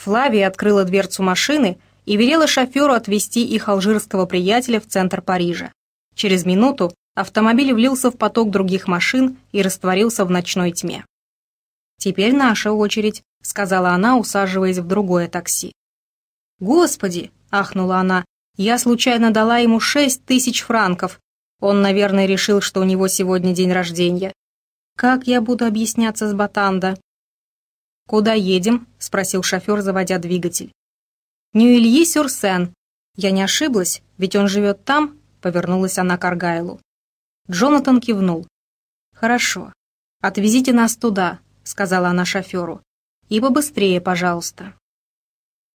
Флавия открыла дверцу машины и велела шоферу отвезти их алжирского приятеля в центр Парижа. Через минуту автомобиль влился в поток других машин и растворился в ночной тьме. «Теперь наша очередь», — сказала она, усаживаясь в другое такси. «Господи!» — ахнула она. «Я случайно дала ему шесть тысяч франков. Он, наверное, решил, что у него сегодня день рождения. Как я буду объясняться с Батанда?» «Куда едем?» — спросил шофер, заводя двигатель. «Нью-Ильи-Сюрсен. Я не ошиблась, ведь он живет там?» — повернулась она к Аргайлу. Джонатан кивнул. «Хорошо. Отвезите нас туда», — сказала она шоферу. «И побыстрее, пожалуйста».